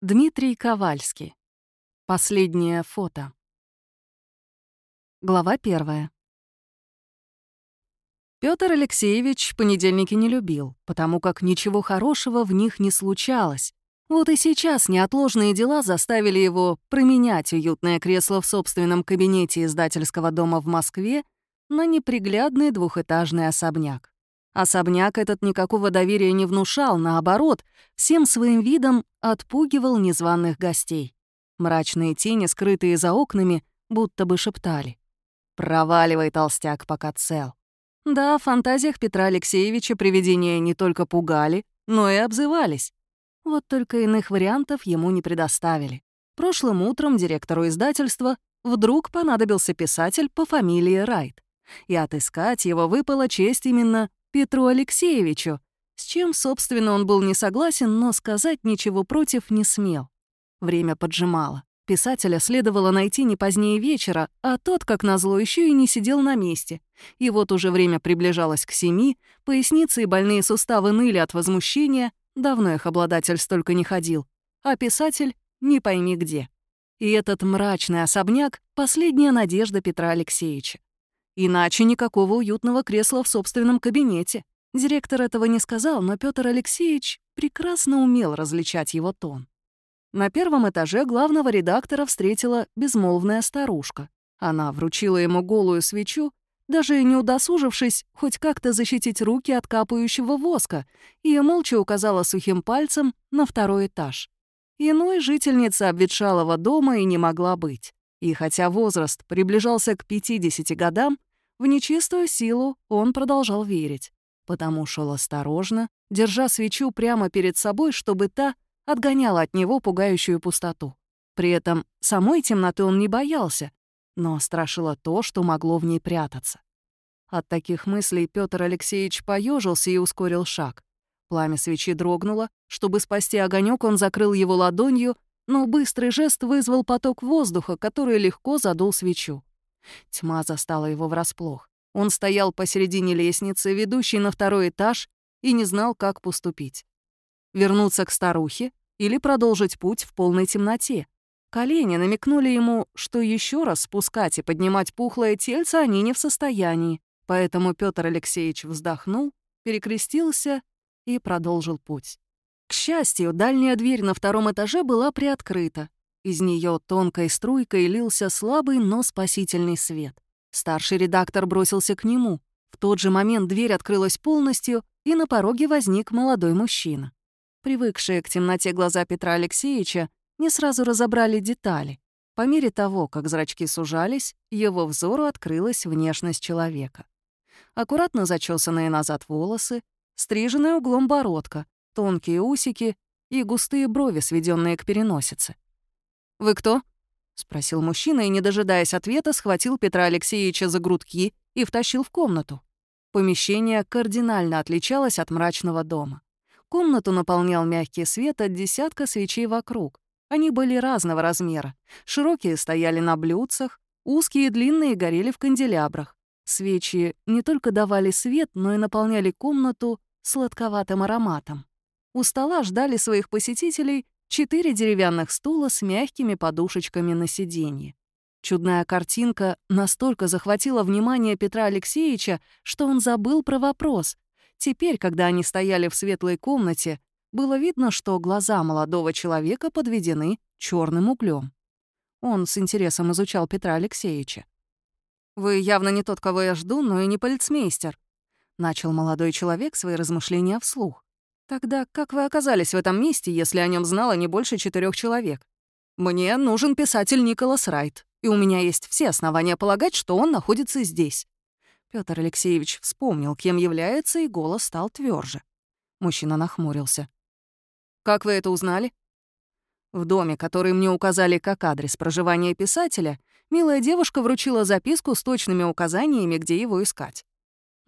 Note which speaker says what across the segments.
Speaker 1: Дмитрий Ковальский. Последнее фото. Глава первая. Пётр Алексеевич понедельники не любил, потому как ничего хорошего в них не случалось. Вот и сейчас неотложные дела заставили его променять уютное кресло в собственном кабинете издательского дома в Москве на неприглядный двухэтажный особняк. Особняк этот никакого доверия не внушал, наоборот, всем своим видом отпугивал незваных гостей. Мрачные тени, скрытые за окнами, будто бы шептали. «Проваливай, толстяк, пока цел». Да, в фантазиях Петра Алексеевича привидения не только пугали, но и обзывались. Вот только иных вариантов ему не предоставили. Прошлым утром директору издательства вдруг понадобился писатель по фамилии Райт. И отыскать его выпала честь именно Петру Алексеевичу, с чем, собственно, он был не согласен, но сказать ничего против не смел. Время поджимало. Писателя следовало найти не позднее вечера, а тот, как назло, еще и не сидел на месте. И вот уже время приближалось к семи, поясницы и больные суставы ныли от возмущения, давно их обладатель столько не ходил, а писатель — не пойми где. И этот мрачный особняк — последняя надежда Петра Алексеевича. Иначе никакого уютного кресла в собственном кабинете. Директор этого не сказал, но Петр Алексеевич прекрасно умел различать его тон. На первом этаже главного редактора встретила безмолвная старушка. Она вручила ему голую свечу, даже не удосужившись хоть как-то защитить руки от капающего воска, и молча указала сухим пальцем на второй этаж. Иной жительница обветшалого дома и не могла быть. И хотя возраст приближался к 50 годам, в нечистую силу он продолжал верить, потому шел осторожно, держа свечу прямо перед собой, чтобы та отгоняла от него пугающую пустоту. При этом самой темноты он не боялся, но страшило то, что могло в ней прятаться. От таких мыслей Петр Алексеевич поежился и ускорил шаг. Пламя свечи дрогнуло. Чтобы спасти огонек, он закрыл его ладонью, но быстрый жест вызвал поток воздуха, который легко задул свечу. Тьма застала его врасплох. Он стоял посередине лестницы, ведущей на второй этаж, и не знал, как поступить. Вернуться к старухе или продолжить путь в полной темноте. Колени намекнули ему, что еще раз спускать и поднимать пухлое тельце они не в состоянии, поэтому Петр Алексеевич вздохнул, перекрестился и продолжил путь. К счастью, дальняя дверь на втором этаже была приоткрыта, из нее тонкой струйкой лился слабый, но спасительный свет. Старший редактор бросился к нему. В тот же момент дверь открылась полностью, и на пороге возник молодой мужчина. Привыкшие к темноте глаза Петра Алексеевича не сразу разобрали детали. По мере того, как зрачки сужались, его взору открылась внешность человека. Аккуратно зачесанные назад волосы, стриженная углом бородка, тонкие усики и густые брови, сведенные к переносице. «Вы кто?» — спросил мужчина и, не дожидаясь ответа, схватил Петра Алексеевича за грудки и втащил в комнату. Помещение кардинально отличалось от мрачного дома. Комнату наполнял мягкий свет от десятка свечей вокруг. Они были разного размера. Широкие стояли на блюдцах, узкие и длинные горели в канделябрах. Свечи не только давали свет, но и наполняли комнату сладковатым ароматом. У стола ждали своих посетителей четыре деревянных стула с мягкими подушечками на сиденье. Чудная картинка настолько захватила внимание Петра Алексеевича, что он забыл про вопрос. Теперь, когда они стояли в светлой комнате, было видно, что глаза молодого человека подведены черным углем. Он с интересом изучал Петра Алексеевича. «Вы явно не тот, кого я жду, но и не полицмейстер», — начал молодой человек свои размышления вслух. Тогда как вы оказались в этом месте, если о нем знало не больше четырех человек? Мне нужен писатель Николас Райт, и у меня есть все основания полагать, что он находится здесь. Петр Алексеевич вспомнил, кем является, и голос стал тверже. Мужчина нахмурился. «Как вы это узнали?» В доме, который мне указали как адрес проживания писателя, милая девушка вручила записку с точными указаниями, где его искать.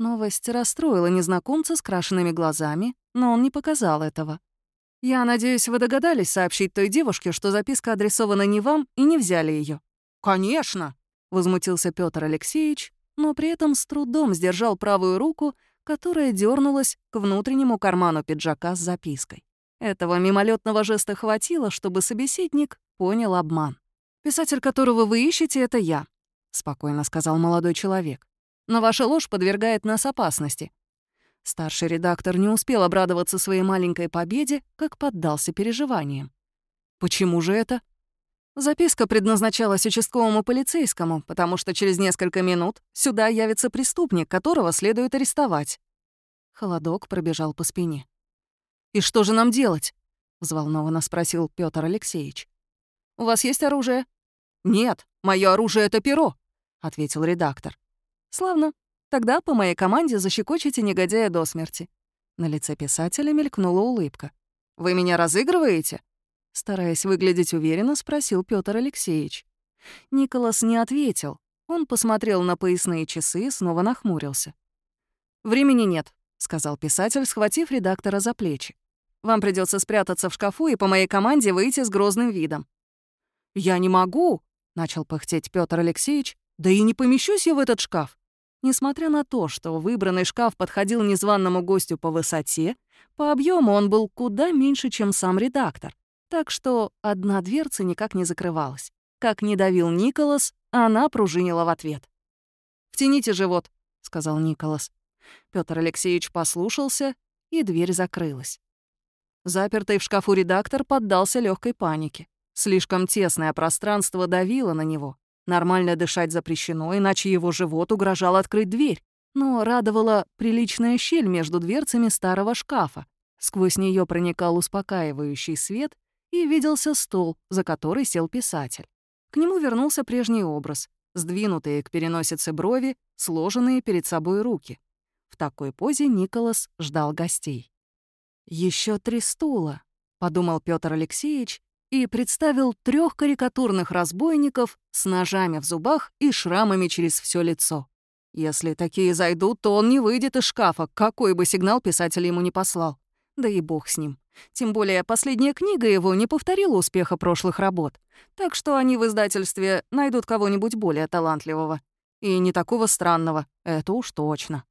Speaker 1: Новость расстроила незнакомца с крашенными глазами, но он не показал этого. «Я надеюсь, вы догадались сообщить той девушке, что записка адресована не вам и не взяли ее. «Конечно!» — возмутился Петр Алексеевич, но при этом с трудом сдержал правую руку, которая дернулась к внутреннему карману пиджака с запиской. Этого мимолетного жеста хватило, чтобы собеседник понял обман. «Писатель, которого вы ищете, — это я», — спокойно сказал молодой человек. «Но ваша ложь подвергает нас опасности». Старший редактор не успел обрадоваться своей маленькой победе, как поддался переживаниям. «Почему же это?» Записка предназначалась участковому полицейскому, потому что через несколько минут сюда явится преступник, которого следует арестовать. Холодок пробежал по спине. «И что же нам делать?» — взволнованно спросил Петр Алексеевич. «У вас есть оружие?» «Нет, мое оружие — это перо», — ответил редактор. «Славно. Тогда по моей команде защекочете негодяя до смерти». На лице писателя мелькнула улыбка. «Вы меня разыгрываете?» Стараясь выглядеть уверенно, спросил Петр Алексеевич. Николас не ответил. Он посмотрел на поясные часы и снова нахмурился. «Времени нет», — сказал писатель, схватив редактора за плечи. «Вам придется спрятаться в шкафу и по моей команде выйти с грозным видом». «Я не могу», — начал пыхтеть Петр Алексеевич. «Да и не помещусь я в этот шкаф». Несмотря на то, что выбранный шкаф подходил незваному гостю по высоте, по объему он был куда меньше, чем сам редактор. Так что одна дверца никак не закрывалась. Как не давил Николас, она пружинила в ответ. «Втяните живот», — сказал Николас. Петр Алексеевич послушался, и дверь закрылась. Запертый в шкафу редактор поддался легкой панике. Слишком тесное пространство давило на него. Нормально дышать запрещено, иначе его живот угрожал открыть дверь. Но радовала приличная щель между дверцами старого шкафа. Сквозь нее проникал успокаивающий свет, и виделся стол, за который сел писатель. К нему вернулся прежний образ, сдвинутые к переносице брови, сложенные перед собой руки. В такой позе Николас ждал гостей. Еще три стула», — подумал Петр Алексеевич и представил трех карикатурных разбойников с ножами в зубах и шрамами через все лицо. Если такие зайдут, то он не выйдет из шкафа, какой бы сигнал писатель ему не послал. Да и бог с ним. Тем более последняя книга его не повторила успеха прошлых работ. Так что они в издательстве найдут кого-нибудь более талантливого. И не такого странного, это уж точно.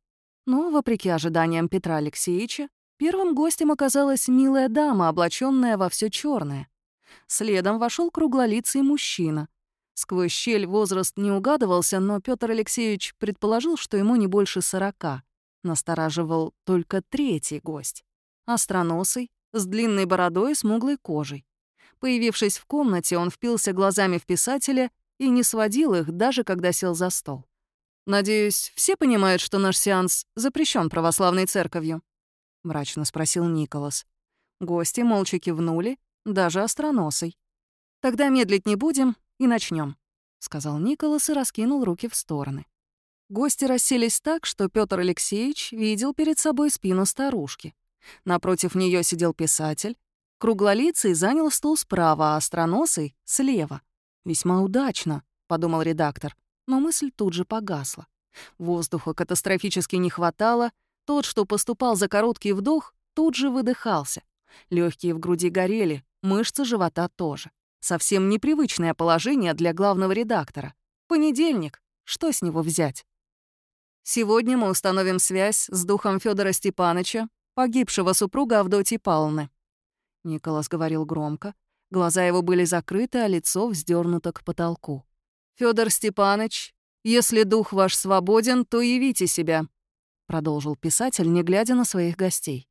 Speaker 1: Но, вопреки ожиданиям Петра Алексеевича, первым гостем оказалась милая дама, облаченная во все черное. Следом вошел круглолицый мужчина. Сквозь щель возраст не угадывался, но Петр Алексеевич предположил, что ему не больше сорока. Настораживал только третий гость. Остроносый, с длинной бородой и смуглой кожей. Появившись в комнате, он впился глазами в писателя и не сводил их, даже когда сел за стол. «Надеюсь, все понимают, что наш сеанс запрещен православной церковью?» — мрачно спросил Николас. Гости молча кивнули, даже остроносый. «Тогда медлить не будем и начнем, сказал Николас и раскинул руки в стороны. Гости расселись так, что Петр Алексеевич видел перед собой спину старушки. Напротив нее сидел писатель. Круглолицый занял стул справа, а остроносый — слева. «Весьма удачно», — подумал редактор, но мысль тут же погасла. Воздуха катастрофически не хватало, тот, что поступал за короткий вдох, тут же выдыхался. Легкие в груди горели, мышцы живота тоже. Совсем непривычное положение для главного редактора. Понедельник. Что с него взять? Сегодня мы установим связь с духом Федора Степановича, погибшего супруга Авдотьи Павловны. Николас говорил громко. Глаза его были закрыты, а лицо вздернуто к потолку. Федор Степанович, если дух ваш свободен, то явите себя», — продолжил писатель, не глядя на своих гостей.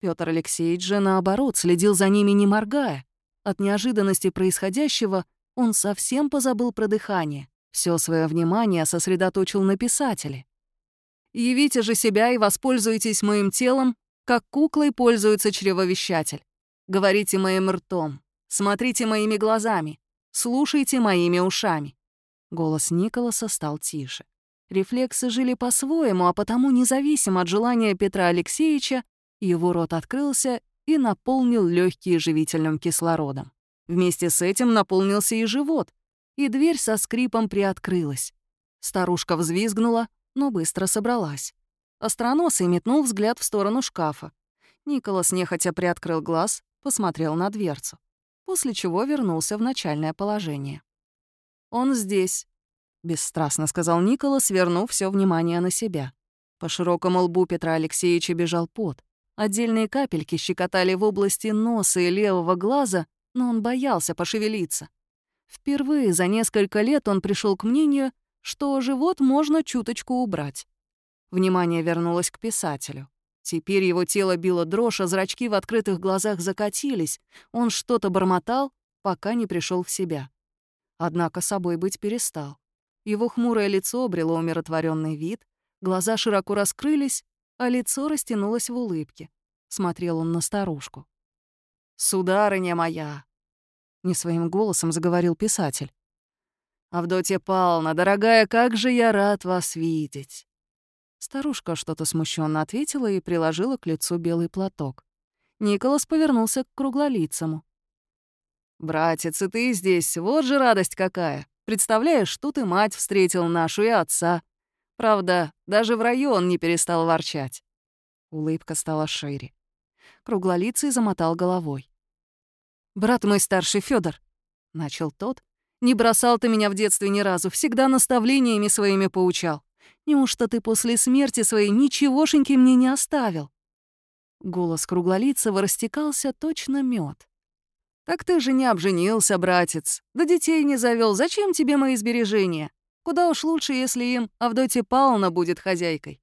Speaker 1: Петр Алексеевич же, наоборот, следил за ними, не моргая. От неожиданности происходящего он совсем позабыл про дыхание. Все свое внимание сосредоточил на писателе. «Явите же себя и воспользуйтесь моим телом как куклой пользуется чревовещатель. Говорите моим ртом, смотрите моими глазами, слушайте моими ушами. Голос Николаса стал тише. Рефлексы жили по-своему, а потому, независимо от желания Петра Алексеевича, его рот открылся и наполнил легкие живительным кислородом. Вместе с этим наполнился и живот, и дверь со скрипом приоткрылась. Старушка взвизгнула, но быстро собралась. Остроносый метнул взгляд в сторону шкафа. Николас нехотя приоткрыл глаз, посмотрел на дверцу, после чего вернулся в начальное положение. «Он здесь», — бесстрастно сказал Николас, вернув все внимание на себя. По широкому лбу Петра Алексеевича бежал пот. Отдельные капельки щекотали в области носа и левого глаза, но он боялся пошевелиться. Впервые за несколько лет он пришел к мнению, что живот можно чуточку убрать. Внимание вернулось к писателю. Теперь его тело било дрожь, а зрачки в открытых глазах закатились. Он что-то бормотал, пока не пришел в себя. Однако собой быть перестал. Его хмурое лицо обрело умиротворенный вид, глаза широко раскрылись, а лицо растянулось в улыбке. Смотрел он на старушку. «Сударыня моя!» — не своим голосом заговорил писатель. «Авдотья Павловна, дорогая, как же я рад вас видеть!» Старушка что-то смущенно ответила и приложила к лицу белый платок. Николас повернулся к круглолицому. «Братец, и ты здесь, вот же радость какая! Представляешь, что ты мать встретил нашу и отца. Правда, даже в район не перестал ворчать». Улыбка стала шире. Круглолицый замотал головой. «Брат мой старший Федор, начал тот, не бросал ты меня в детстве ни разу, всегда наставлениями своими поучал. Неужто ты после смерти своей ничегошеньки мне не оставил?» Голос Круглолицего растекался точно мед. «Так ты же не обженился, братец, да детей не завел. Зачем тебе мои сбережения? Куда уж лучше, если им Авдотья Павловна будет хозяйкой».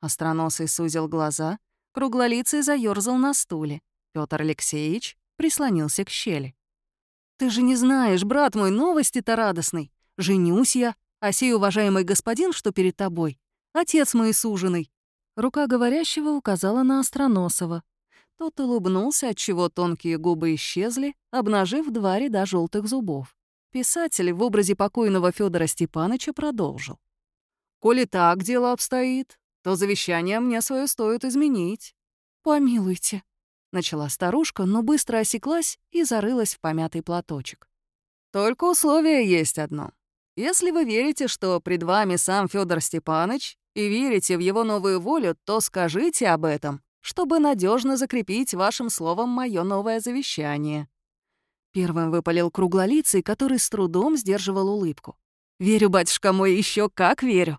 Speaker 1: Остроносый сузил глаза, Круглолицый заёрзал на стуле. Петр Алексеевич прислонился к щели. «Ты же не знаешь, брат мой, новости-то радостной. Женюсь я, а сей уважаемый господин, что перед тобой, отец мой суженый». Рука говорящего указала на Остроносова. Тот улыбнулся, отчего тонкие губы исчезли, обнажив два ряда желтых зубов. Писатель в образе покойного Федора Степановича продолжил. «Коли так дело обстоит, то завещание мне свое стоит изменить». «Помилуйте», Начала старушка, но быстро осеклась и зарылась в помятый платочек. «Только условие есть одно. Если вы верите, что пред вами сам Федор Степанович и верите в его новую волю, то скажите об этом, чтобы надежно закрепить вашим словом мое новое завещание». Первым выпалил круглолицый, который с трудом сдерживал улыбку. «Верю, батюшка мой, еще как верю!»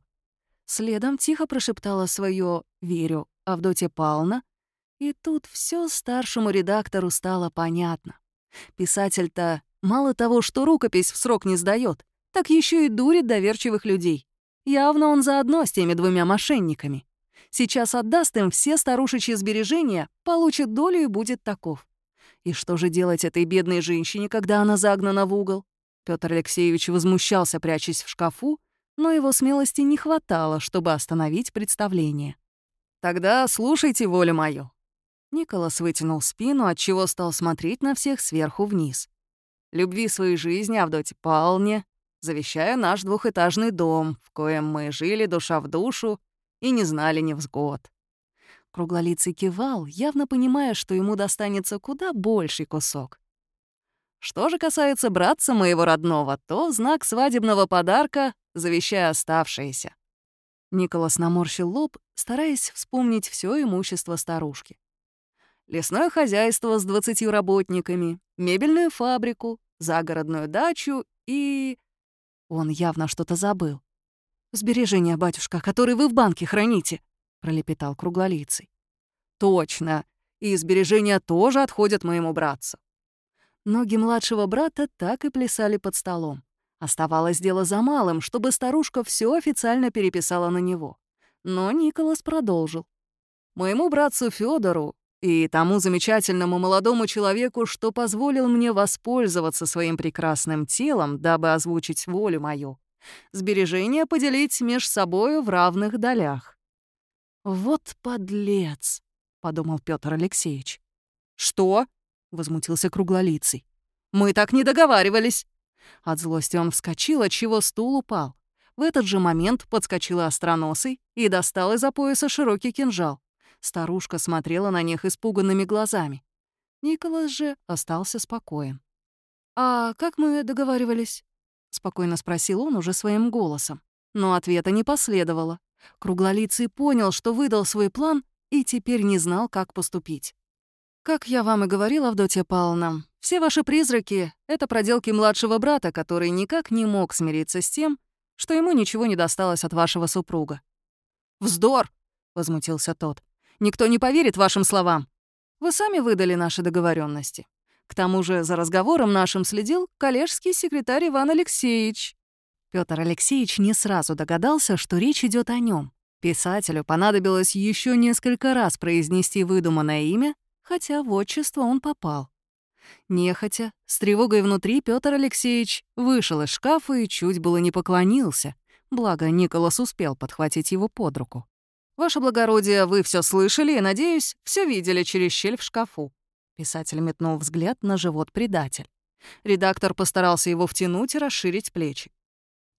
Speaker 1: Следом тихо прошептала свое «верю» Авдотья Павловна, и тут все старшему редактору стало понятно. Писатель-то мало того, что рукопись в срок не сдает, так еще и дурит доверчивых людей. Явно он заодно с теми двумя мошенниками. Сейчас отдаст им все старушечьи сбережения, получит долю и будет таков. И что же делать этой бедной женщине, когда она загнана в угол? Петр Алексеевич возмущался, прячась в шкафу, но его смелости не хватало, чтобы остановить представление. «Тогда слушайте волю мою. Николас вытянул спину, отчего стал смотреть на всех сверху вниз. «Любви своей жизни, Авдоте Павловне, завещаю наш двухэтажный дом, в коем мы жили душа в душу и не знали невзгод». Круглолицый кивал, явно понимая, что ему достанется куда больший кусок. Что же касается братца моего родного, то знак свадебного подарка завещаю оставшееся. Николас наморщил лоб, стараясь вспомнить все имущество старушки лесное хозяйство с двадцатью работниками, мебельную фабрику, загородную дачу и... Он явно что-то забыл. «Сбережения, батюшка, которые вы в банке храните», — пролепетал круглолицый. «Точно. И сбережения тоже отходят моему братцу». Ноги младшего брата так и плясали под столом. Оставалось дело за малым, чтобы старушка все официально переписала на него. Но Николас продолжил. «Моему братцу Федору и тому замечательному молодому человеку, что позволил мне воспользоваться своим прекрасным телом, дабы озвучить волю мою. Сбережения поделить меж собою в равных долях. «Вот подлец», — подумал Петр Алексеевич. «Что?» — возмутился круглолицый. «Мы так не договаривались». От злости он вскочил, отчего стул упал. В этот же момент подскочила остроносый и достал из-за пояса широкий кинжал. Старушка смотрела на них испуганными глазами. Николас же остался спокоен. «А как мы договаривались?» — спокойно спросил он уже своим голосом. Но ответа не последовало. Круглолицый понял, что выдал свой план и теперь не знал, как поступить. «Как я вам и говорила, Авдотья Павловна, все ваши призраки — это проделки младшего брата, который никак не мог смириться с тем, что ему ничего не досталось от вашего супруга». «Вздор!» — возмутился тот. Никто не поверит вашим словам. Вы сами выдали наши договоренности. К тому же за разговором нашим следил коллежский секретарь Иван Алексеевич. Петр Алексеевич не сразу догадался, что речь идет о нем. Писателю понадобилось еще несколько раз произнести выдуманное имя, хотя в отчество он попал. Нехотя, с тревогой внутри, Петр Алексеевич вышел из шкафа и чуть было не поклонился, благо Николас успел подхватить его под руку. «Ваше благородие, вы все слышали и, надеюсь, все видели через щель в шкафу». Писатель метнул взгляд на живот предатель. Редактор постарался его втянуть и расширить плечи.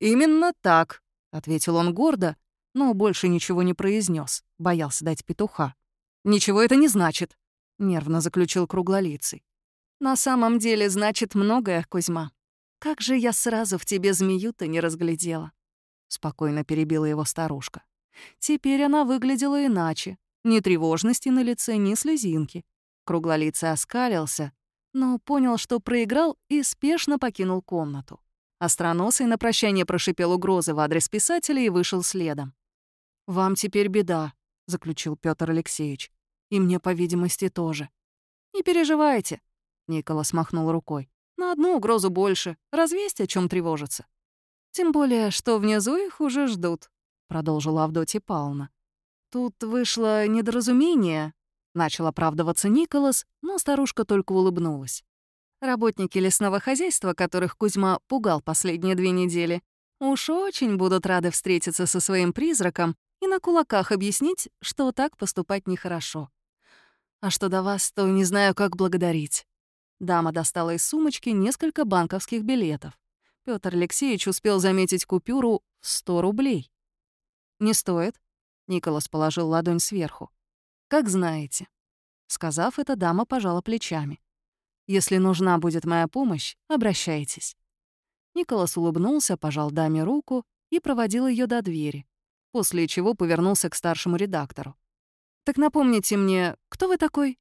Speaker 1: «Именно так», — ответил он гордо, но больше ничего не произнес, боялся дать петуха. «Ничего это не значит», — нервно заключил круглолицый. «На самом деле значит многое, Кузьма. Как же я сразу в тебе змею-то не разглядела», — спокойно перебила его старушка. Теперь она выглядела иначе. Ни тревожности на лице, ни слезинки. Круглолицый оскалился, но понял, что проиграл и спешно покинул комнату. Остроносый на прощание прошипел угрозы в адрес писателя и вышел следом. «Вам теперь беда», — заключил Петр Алексеевич. «И мне, по видимости, тоже». «Не переживайте», — Николас махнул рукой. «На одну угрозу больше. Разве есть о чем тревожиться?» «Тем более, что внизу их уже ждут», — продолжила Авдотья Павловна. «Тут вышло недоразумение», — начал оправдываться Николас, но старушка только улыбнулась. Работники лесного хозяйства, которых Кузьма пугал последние две недели, уж очень будут рады встретиться со своим призраком и на кулаках объяснить, что так поступать нехорошо. А что до вас, то не знаю, как благодарить. Дама достала из сумочки несколько банковских билетов. Петр Алексеевич успел заметить купюру в 100 рублей. «Не стоит», — Николас положил ладонь сверху. «Как знаете». Сказав это, дама пожала плечами. «Если нужна будет моя помощь, обращайтесь». Николас улыбнулся, пожал даме руку и проводил ее до двери, после чего повернулся к старшему редактору. «Так напомните мне, кто вы такой?»